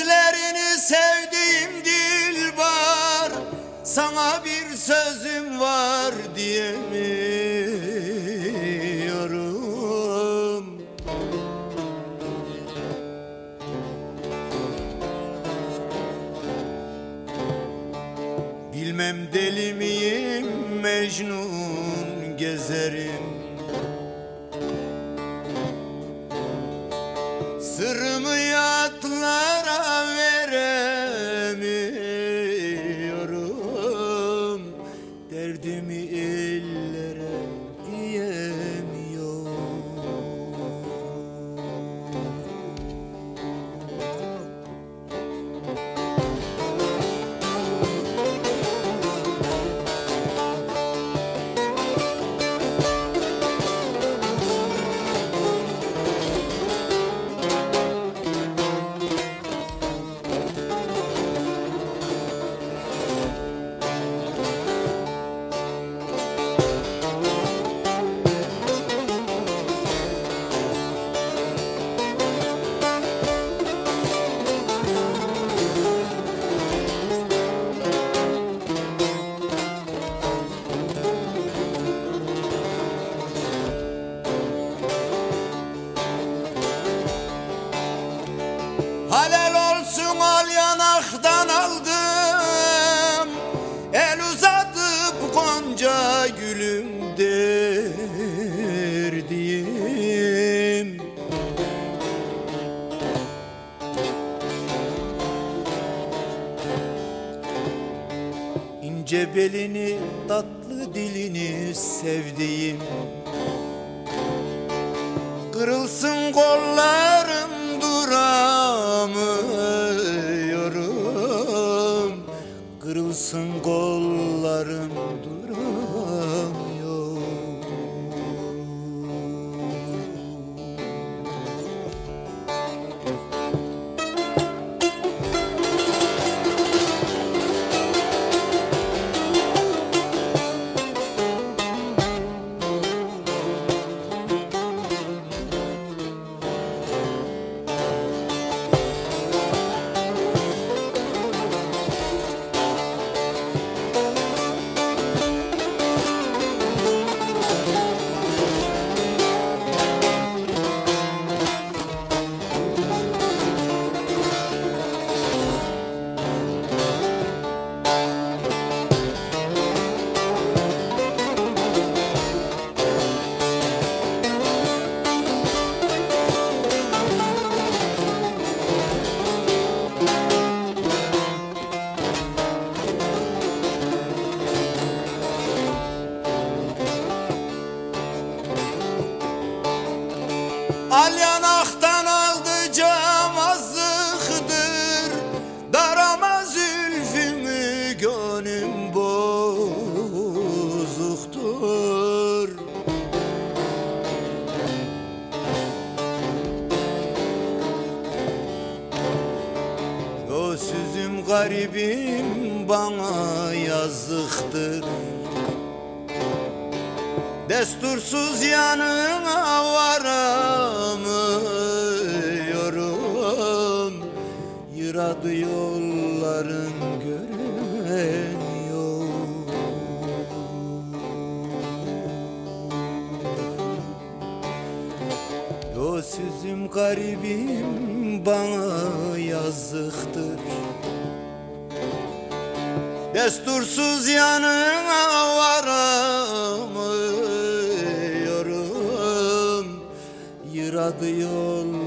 Gözlerini sevdiğim dilbar Sana bir sözüm var diyemiyorum. Bilmem deli miyim Mecnun gezerim İnce belini tatlı dilini sevdiğim. Kırılsın kollarım duramıyorum Al yanaktan aldı camazlıktır Darama zülfümü gönlüm bozuktur. O süzüm garibim bana yazıktır Destursuz yanına varamıyorum. Yıradı yolların göremiyor O süzüm garibim bana yazıktır. Destursuz yanına varamıyorum ağlıyor